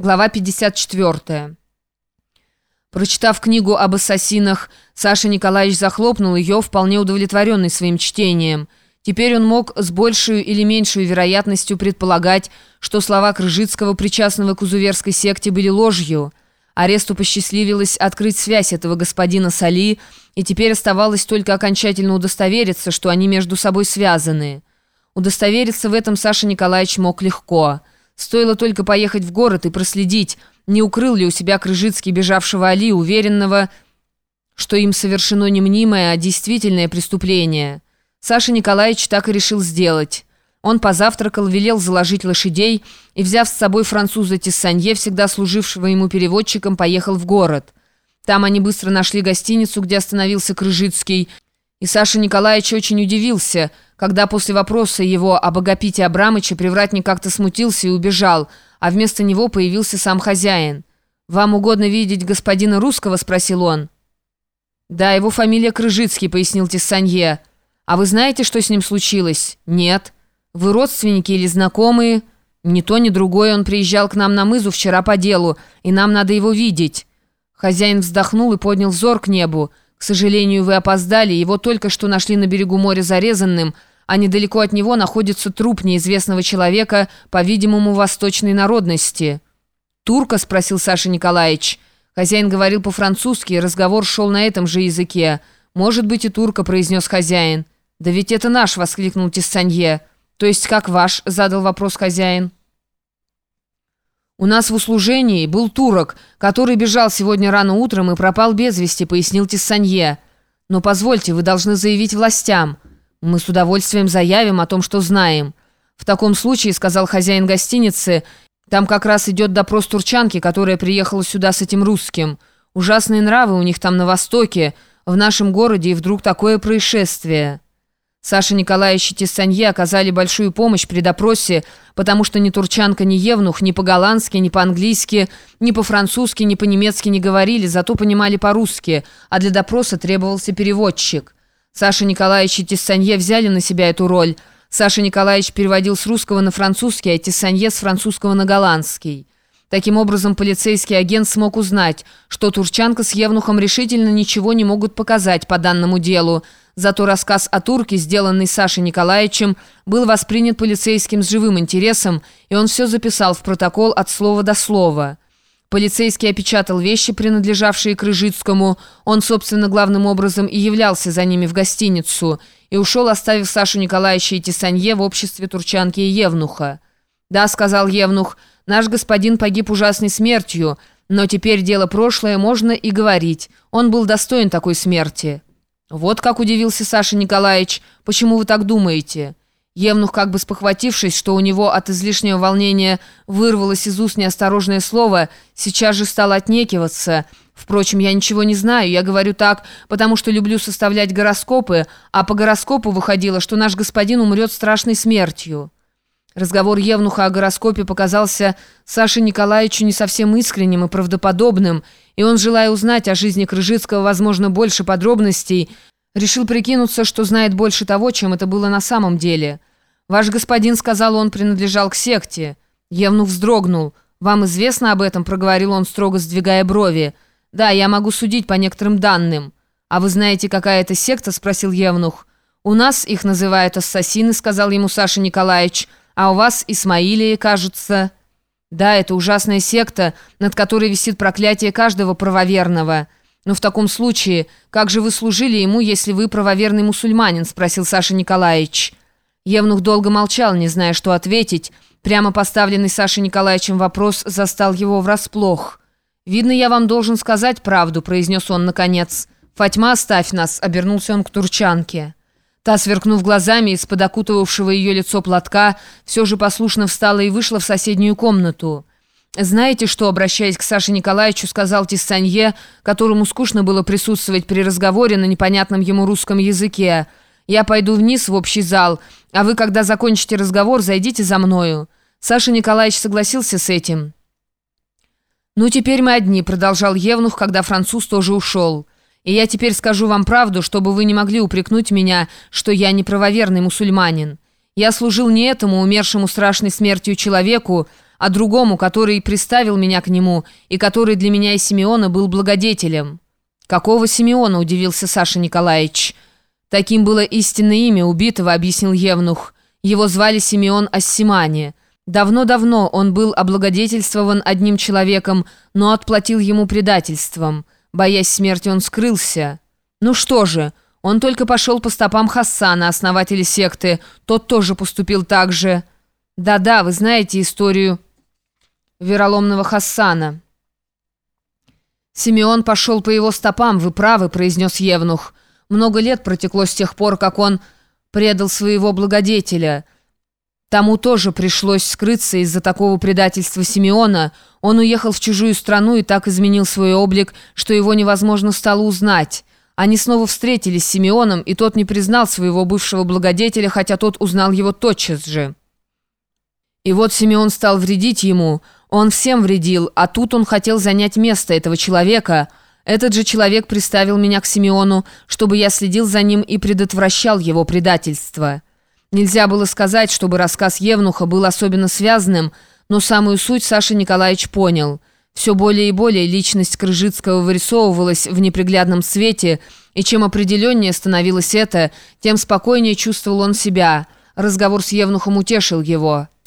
Глава 54. Прочитав книгу об ассасинах, Саша Николаевич захлопнул ее, вполне удовлетворенный своим чтением. Теперь он мог с большей или меньшей вероятностью предполагать, что слова Крыжицкого, причастного к узуверской секте, были ложью. Аресту посчастливилось открыть связь этого господина с Али, и теперь оставалось только окончательно удостовериться, что они между собой связаны. Удостовериться в этом Саша Николаевич мог легко – Стоило только поехать в город и проследить, не укрыл ли у себя Крыжицкий бежавшего Али, уверенного, что им совершено не мнимое, а действительное преступление. Саша Николаевич так и решил сделать. Он позавтракал, велел заложить лошадей и, взяв с собой француза Тессанье, всегда служившего ему переводчиком, поехал в город. Там они быстро нашли гостиницу, где остановился Крыжицкий, и Саша Николаевич очень удивился, когда после вопроса его об Агапите Абрамыче привратник как-то смутился и убежал, а вместо него появился сам хозяин. «Вам угодно видеть господина русского?» – спросил он. «Да, его фамилия Крыжицкий», – пояснил Тессанье. «А вы знаете, что с ним случилось?» «Нет». «Вы родственники или знакомые?» «Ни то, ни другое. Он приезжал к нам на мызу вчера по делу, и нам надо его видеть». Хозяин вздохнул и поднял взор к небу. К сожалению, вы опоздали, его только что нашли на берегу моря зарезанным, а недалеко от него находится труп неизвестного человека, по-видимому, восточной народности». «Турка?» – спросил Саша Николаевич. Хозяин говорил по-французски, разговор шел на этом же языке. «Может быть и турка», – произнес хозяин. «Да ведь это наш!» – воскликнул Тессанье. «То есть как ваш?» – задал вопрос хозяин. «У нас в услужении был турок, который бежал сегодня рано утром и пропал без вести», — пояснил Тессанье. «Но позвольте, вы должны заявить властям. Мы с удовольствием заявим о том, что знаем. В таком случае, — сказал хозяин гостиницы, — там как раз идет допрос турчанки, которая приехала сюда с этим русским. Ужасные нравы у них там на Востоке, в нашем городе, и вдруг такое происшествие». Саша Николаевич и Тессанье оказали большую помощь при допросе, потому что ни турчанка, ни евнух ни по-голландски, ни по-английски, ни по-французски, ни по-немецки не говорили, зато понимали по-русски, а для допроса требовался переводчик. Саша Николаевич и Тессанье взяли на себя эту роль. Саша Николаевич переводил с русского на французский, а Тессанье с французского на голландский. Таким образом, полицейский агент смог узнать, что турчанка с Евнухом решительно ничего не могут показать по данному делу, Зато рассказ о турке, сделанный Сашей Николаевичем, был воспринят полицейским с живым интересом, и он все записал в протокол от слова до слова. Полицейский опечатал вещи, принадлежавшие Крыжицкому. Он, собственно, главным образом и являлся за ними в гостиницу, и ушел, оставив Сашу Николаевича и Тесанье в обществе турчанки и Евнуха. «Да», — сказал Евнух, — «наш господин погиб ужасной смертью, но теперь дело прошлое, можно и говорить. Он был достоин такой смерти». «Вот как удивился Саша Николаевич. Почему вы так думаете?» Евнух, как бы спохватившись, что у него от излишнего волнения вырвалось из уст неосторожное слово, сейчас же стал отнекиваться. «Впрочем, я ничего не знаю, я говорю так, потому что люблю составлять гороскопы, а по гороскопу выходило, что наш господин умрет страшной смертью». Разговор Евнуха о гороскопе показался Саше Николаевичу не совсем искренним и правдоподобным, и он, желая узнать о жизни Крыжицкого, возможно, больше подробностей, решил прикинуться, что знает больше того, чем это было на самом деле. «Ваш господин, — сказал он, — принадлежал к секте». Евнух вздрогнул. «Вам известно об этом?» — проговорил он, строго сдвигая брови. «Да, я могу судить по некоторым данным». «А вы знаете, какая это секта?» — спросил Евнух. «У нас их называют ассасины», — сказал ему Саша Николаевич. А у вас Исмаилия, кажется...» «Да, это ужасная секта, над которой висит проклятие каждого правоверного. Но в таком случае, как же вы служили ему, если вы правоверный мусульманин?» спросил Саша Николаевич. Евнух долго молчал, не зная, что ответить. Прямо поставленный Сашей Николаевичем вопрос застал его врасплох. «Видно, я вам должен сказать правду», произнес он наконец. «Фатьма, оставь нас», обернулся он к турчанке. Та, сверкнув глазами из-под окутывавшего ее лицо платка, все же послушно встала и вышла в соседнюю комнату. «Знаете что?» — обращаясь к Саше Николаевичу, сказал Тиссанье, которому скучно было присутствовать при разговоре на непонятном ему русском языке. «Я пойду вниз в общий зал, а вы, когда закончите разговор, зайдите за мною». Саша Николаевич согласился с этим. «Ну, теперь мы одни», — продолжал Евнух, когда француз тоже ушел. И я теперь скажу вам правду, чтобы вы не могли упрекнуть меня, что я неправоверный мусульманин. Я служил не этому умершему страшной смертью человеку, а другому, который приставил меня к нему и который для меня и Симеона был благодетелем». «Какого Симеона?» – удивился Саша Николаевич. «Таким было истинное имя убитого», – объяснил Евнух. «Его звали Симеон Ассимани. Давно-давно он был облагодетельствован одним человеком, но отплатил ему предательством. Боясь смерти, он скрылся. Ну что же, он только пошел по стопам Хассана, основателя секты. Тот тоже поступил так же. Да-да, вы знаете историю вероломного Хассана». «Симеон пошел по его стопам, вы правы», — произнес Евнух. «Много лет протекло с тех пор, как он предал своего благодетеля». Тому тоже пришлось скрыться из-за такого предательства Симеона. Он уехал в чужую страну и так изменил свой облик, что его невозможно стало узнать. Они снова встретились с Симеоном, и тот не признал своего бывшего благодетеля, хотя тот узнал его тотчас же. И вот Симеон стал вредить ему. Он всем вредил, а тут он хотел занять место этого человека. Этот же человек приставил меня к Симеону, чтобы я следил за ним и предотвращал его предательство. Нельзя было сказать, чтобы рассказ Евнуха был особенно связанным, но самую суть Саша Николаевич понял. Все более и более личность Крыжицкого вырисовывалась в неприглядном свете, и чем определеннее становилось это, тем спокойнее чувствовал он себя. Разговор с Евнухом утешил его.